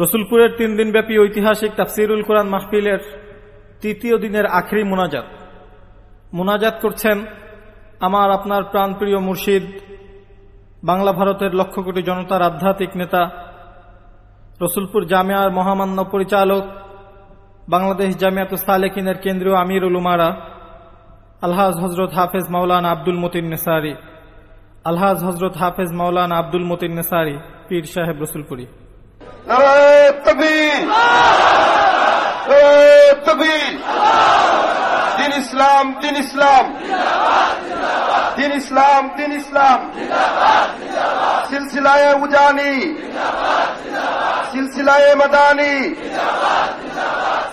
রসুলপুরের তিন দিনব্যাপী ঐতিহাসিক তাফসিরুল কোরআন মাহফিলের তৃতীয় দিনের আখরি মোনাজাত। মোনাজাত করছেন আমার আপনার প্রাণপ্রিয় মুর্শিদ, বাংলা ভারতের লক্ষ কোটি জনতার আধ্যাত্মিক নেতা, রসুলপুর জামিয়ার মহামান্য পরিচালক, বাংলাদেশ জামিয়াত সালেকিনের কেন্দ্রীয় আমিরুল উমারা, আলহাজ হজরত হাফেজ মাওলানা আব্দুল মতিন নেসারি, আলহাজ হজরত হাফেজ মাওলানা আব্দুল মতিন নেসারি, পীর সাহেব রসুলপুরী। نئے اسلام دن اسلام۔ دن اسلام دن اسلام۔ سلسلہ اجانی۔ سلسلہ مدانی۔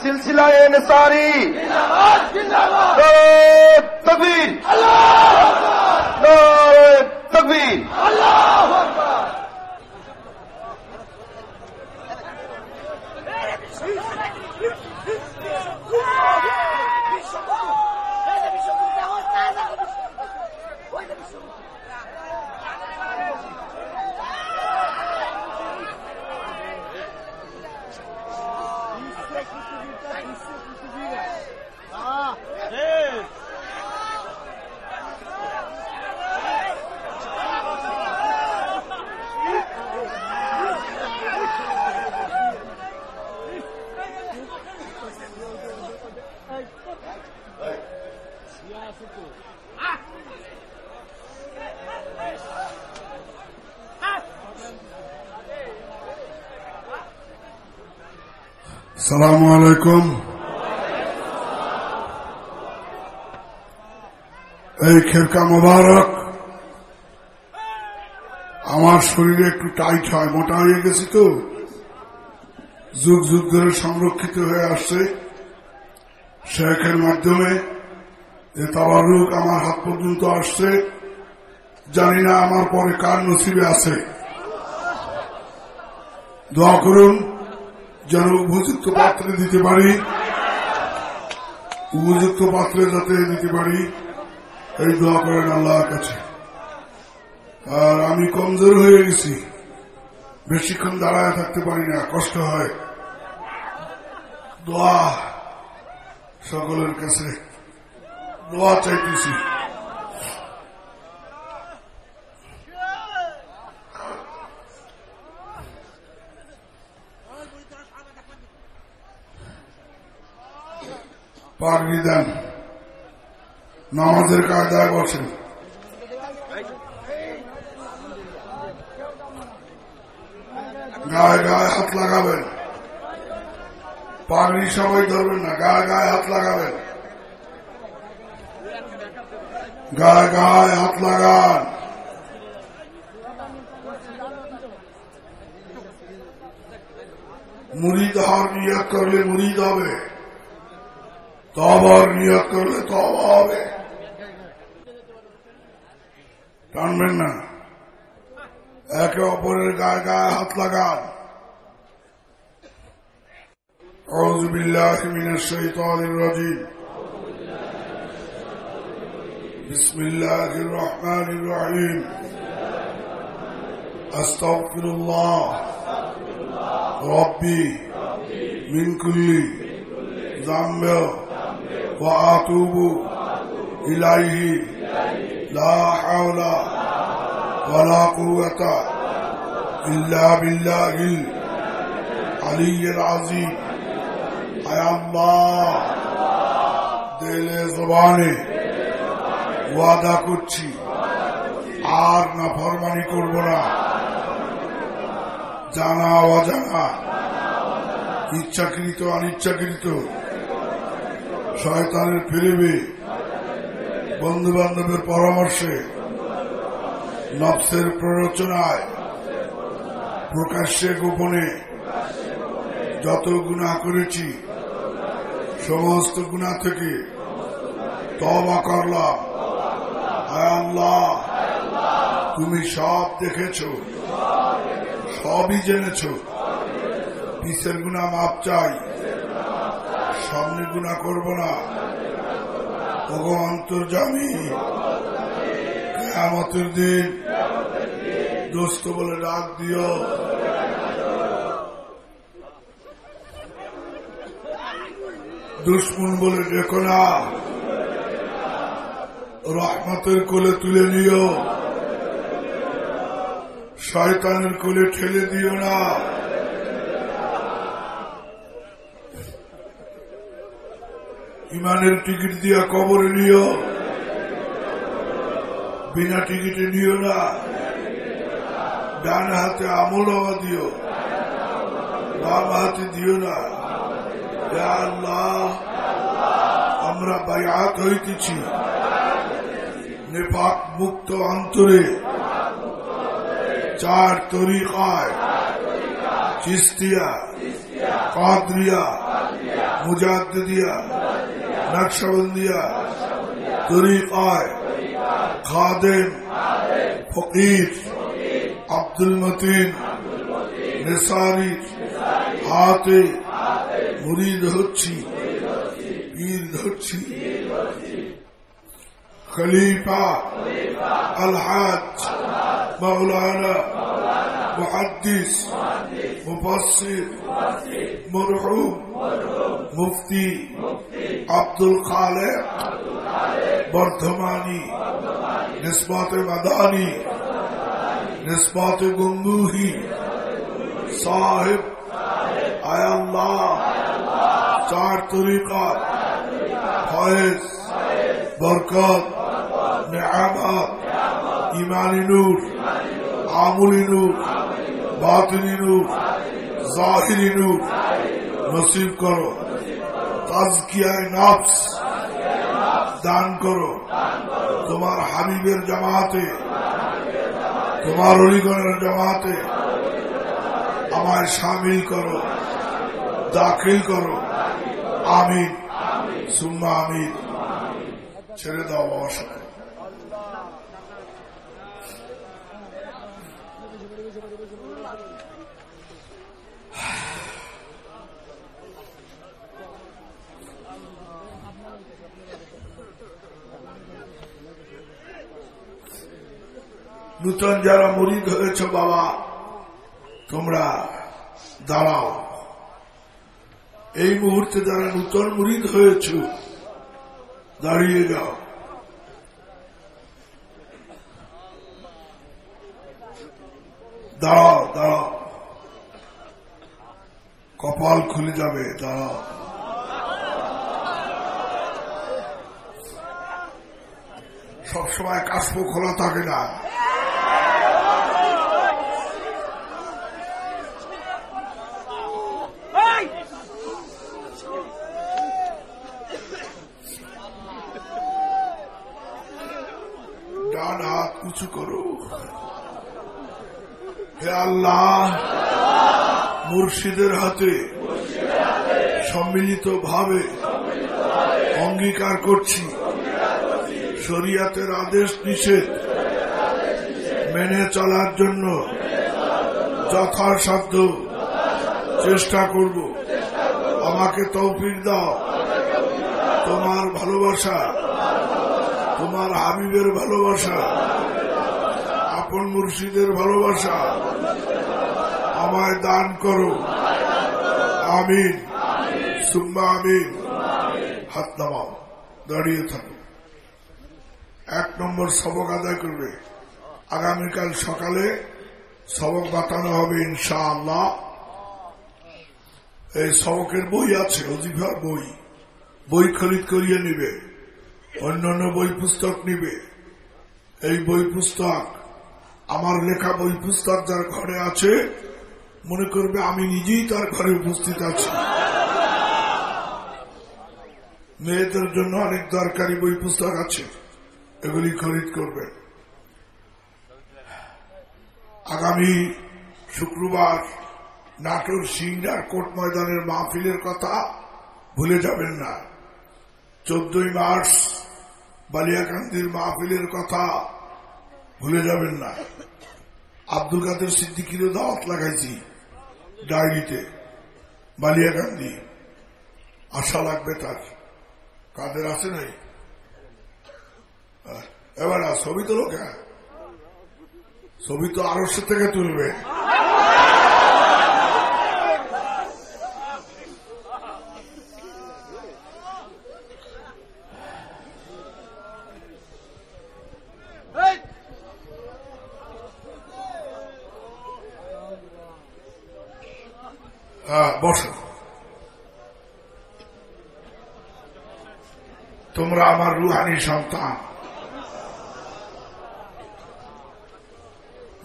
سلسلہ نثاری تبھی تبھی সালামু আলাইকুম এই খেরকা মোবারক, আমার শরীরে একটু টাইট হয়, মোটা হয়ে গেছি তো। যুগ যুগ ধরে সংরক্ষিত হয়ে আসছে। শেখের মাধ্যমে যে তাবারুক আমার হাত পর্যন্ত আসছে। জানি না আমার পরে কার নসিবে আছে। দোয়া করুন। যেন উপযুক্ত পাত্রে দিতে পারি। উপযুক্ত পাত্রে যাতে দিতে পারি, এই দোয়া করেন আল্লাহর কাছে। আর আমি কমজোর হয়ে গেছি। বেশিক্ষণ দাঁড়ায় থাকতে পারি না, কষ্ট হয়। দোয়া সকলের কাছে, দোয়া চাইতেছি। পাগড়ি দেন নামাজের কায়দায় বসেন গায়ে গায়ে হাত লাগাবেন। পাগড়ি সবাই ধরবেন না, গায়ে গায়ে হাত লাগাবেন। গায়ে গায়ে হাত লাগান। মুড়িদ হওয়ার নিয়ত করলে মুড়িদ হবে। তবার নিয়ত করলে তবা হবে টানবেন না একে অপরের গায়ে গায়ে হাত লাগান أعوذ بالله من الشيطان الرجيم بسم الله الرحمن الرحيم أستغفر الله ربي من كل ذنب وأتوب إليه لا حول ولا قوة إلا بالله العلي العظيم يا الله دل زبانه ওয়াদা করছি আর না ফরমানি করব না জানা অজানা ইচ্ছাকৃত অনিচ্ছাকৃত শয়তানের ফিরিবে। বন্ধু বান্ধবের পরামর্শে, নফসের প্ররোচনায়, প্রকাশ্যে গোপনে যত গুণা করেছি, সমস্ত গুণা থেকে তবা করলাম। আল্লাহ, তুমি সব দেখেছ, সবই জেনেছ। পিসের গুণা মাপ চাই। সামনে গুণা করব না। ওগো জামি আমাদের দিন দোস্ত বলে ডাক দিও। দুশ্মন বলে ডেকো না। রহমতের কোলে তুলে নিও। শয়তানের কোলে ঠেলে দিও না। ইমানের টিকিট দিয়া কবরে নিও। বিনা টিকিটে নিও না। ডান হাতে আমল দিও। বাম হাতে দিও না। আল্লাহ, আমরা বায়াত হইতেছি। নেপাক মুক্ত অন্তরে। চার তরিকায়। চিস্তিয়া, কাদরিয়া মুজাদ্দিয়া নকশবন্দিয়া তরিকায় খাদেম ফকির আব্দুল মতিন নেসারি হাতে মুরিদ হচ্ছি পীর ধরছি খলিফা الحاج مولانا محدث مفسر مرحوم মুফতি আব্দুল খালেক বর্ধমানী নিসবতে মাদানী নিসবতে গঙ্গুহি সাহেব আয়াল্লাহ চার তরিকাত ফয়েজ বরকত নেয়ামত ইমানি নূর আমুলি নূর বাতিনি নূর জাহিরি নূর নসিব করো তাজকিয়ায় নফস। দান করো। তোমার হাবিবের জামাতে। তোমার অলিগণের জামাতে। আমায় সামিল করো। দাখিল করো। আমিন। সুম্মা আমিন। ছেড়ে দাও বাবা নূতন যারা মরিদ হয়েছ বাবা, তোমরা দাঁড়াও। এই মুহূর্তে যারা নূতন মুরিদ হয়েছ, দাঁড়িয়ে যাও। দাঁড়াও দাঁড়াও। কপাল খুলে যাবে, দাঁড়াও। সবসময় কাশ্প খোলা থাকে না। ডান হাত উঁচু করো। হে আল্লাহ, মুর্শিদের হাতে সম্মিলিত ভাবে অঙ্গীকার করছি। শরিয়াতের আদেশ নিষেধ মেনে চলার জন্য যথাসাধ্য চেষ্টা করব। আমাকে তৌফিক দাও। তোমার ভালোবাসা তোমার হাবিবের ভালোবাসা, আপন মুর্শিদের ভালোবাসা, আমায় দান করো। আমিন। সুম্মা আমিন। হাত নামাও, দাঁড়িয়ে থাকো। এক নম্বর সবক আদায় করবে। আগামীকাল সকালে সবক বাতানো হবে ইনশাআল্লাহ। এই সবকের বই আছে অজিফার বই। বই খরিদ করিয়ে নিবে। অন্যান্য বই পুস্তক নিবে। এই বই পুস্তক, আমার লেখা বই পুস্তক যার ঘরে আছে, মনে করবে আমি নিজেই তার ঘরে উপস্থিত আছি। মেয়েদের জন্য অনেক দরকারি বই পুস্তক আছে, এগুলি খরিদ করবে। আগামী শুক্রবার নাটোর সিংডার কোর্ট ময়দানের মাহফিলের কথা ভুলে যাবেন না। চোদ্দই মার্চ বালিয়াকান্দির মাহফিলের কথা ভুলে যাবেন না। আব্দুল কাদের সিদ্দিকিরও দাওয়াত লাগাইছি ডায়েরিতে। বালিয়াকান্দি, আশা লাগবে তার। কাদের আছে নাই? এবার ছবি তো লোক ছবি তো আড়শো থেকে তুলবে। বসো। তোমরা আমার রুহানি সন্তান।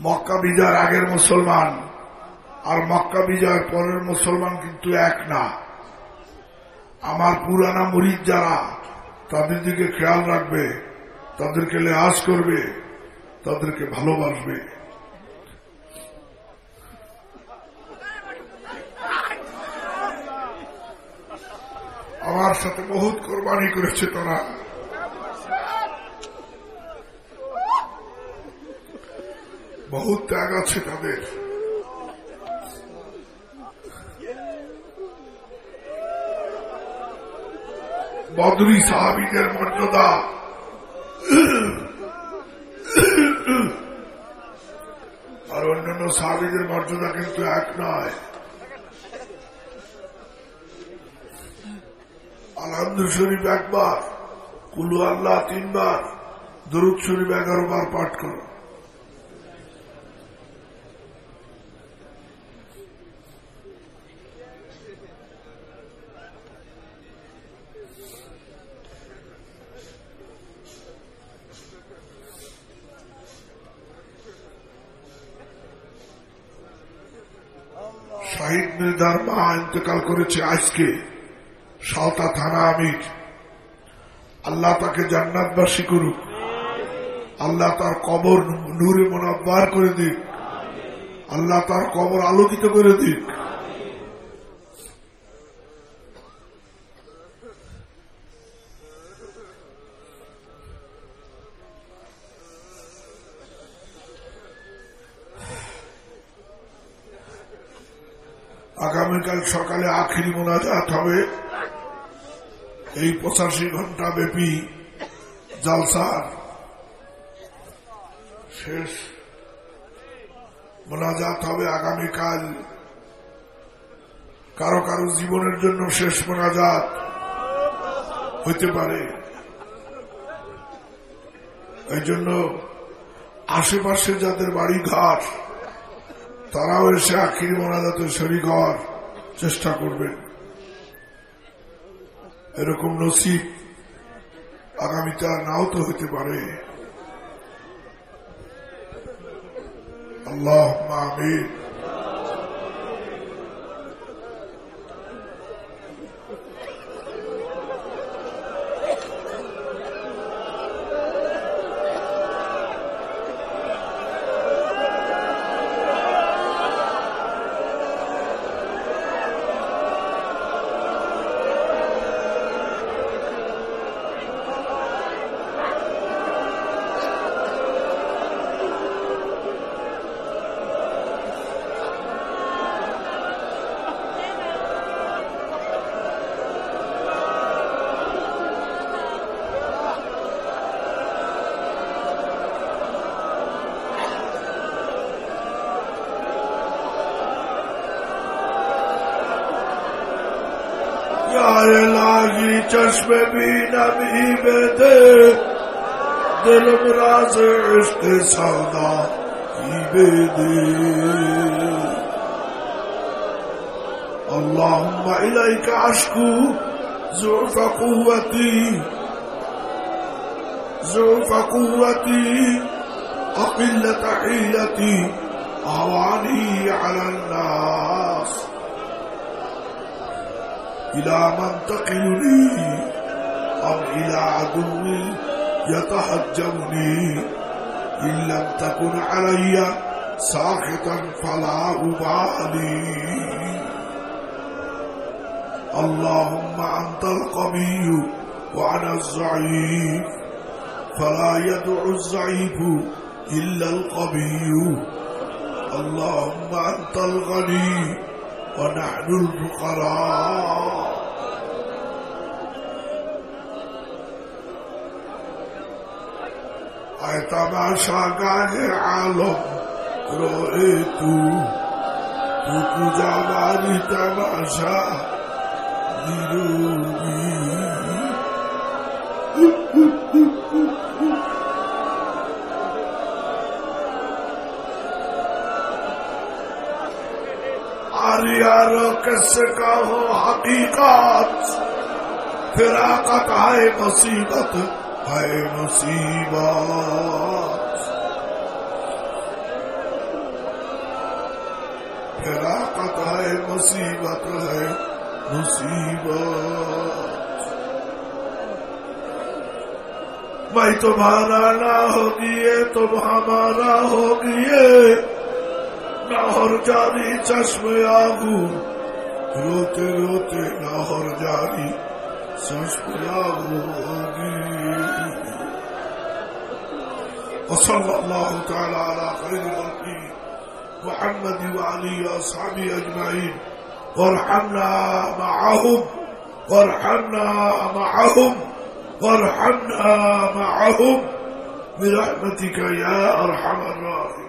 মক্কা বিজয়ের আগের মুসলমান আর মক্কা বিজয়ের পরের মুসলমান কিন্তু এক না। আমার পুরানা মুরিদ যারা, তাদের দিকে খেয়াল রাখবে, তাদেরকে লেহাজ করবে, তাদেরকে ভালোবাসবে। আমার সাথে বহুত কোরবানি করেছে তারা। বহুত ত্যাগ আছে তাদের। বদরি সাহাবিদের মর্যাদা। আর অন্যান্য সাহাবিদের মর্যাদা কিন্তু এক নয়। আলহামদুল শরীফ একবার, কুলু আল্লাহ তিনবার, দরুদ শরীফ এগারো বার পাঠ করো। শাহিদ মির্জার মা ইন্তকাল করেছে আজকে। সাঁওতা থানা আমির। আল্লাহ তাকে জান্নাতবাসী করুক। আল্লাহ তার কবর নূরে মোনাব্বার করে দিক। আল্লাহ তার কবর আলোকিত করে দিক। আগামীকাল সকালে আখিরি মোনাজাত হবে। এই পঁচাশি ঘণ্টা ব্যাপী জালসার শেষ। মোনাজাত হবে আগামীকাল। কারও কারও জীবনের জন্য শেষ মোনাজাত হইতে পারে। এই জন্য আশেপাশে যাদের বাড়ি ঘাট তারাও এসে আখির মোনাজাতে শরীর চেষ্টা করবেন। এরকম নসিব আগামীতে নাও তো হতে পারে। আল্লাহ আমিন। راهی چشم بینم ای بده دل مراز عشق سودا ای بده اللهم إليك أشكو زعف قوتي زعف قوتي وقلة حيلتي أعواني على الناس۔ إلى من تقلني أم إلى عدو يتهجمني إن لم تكن علي ساخطا فلا أبالي. اللهم أنت القوي وأنا الضعيف. فلا يدع الضعيف إلا القوي. اللهم أنت الغني ونحن الفقراء أي تماشى قاعد عالم رأيت تكو جمالي تماشى ذنوبي یار یار کس کا ہو حقیقت؟ فراقت ہے مصیبت ہے مصیبت۔ فراقت ہے مصیبت ہے مصیبت۔ میں تمہارا نہ ہوگی تم ہمارا ہوگی লাহর জারি চশমে আগুন রোতে রোতে লাহর জারি চশমে وصلى الله تعالى على خير خلقه محمد وعلي وأصحابه أجمعين. وارحمنا معهم وارحمنا معهم وارحمنا معهم. برحمتك يا أرحم الراحمين.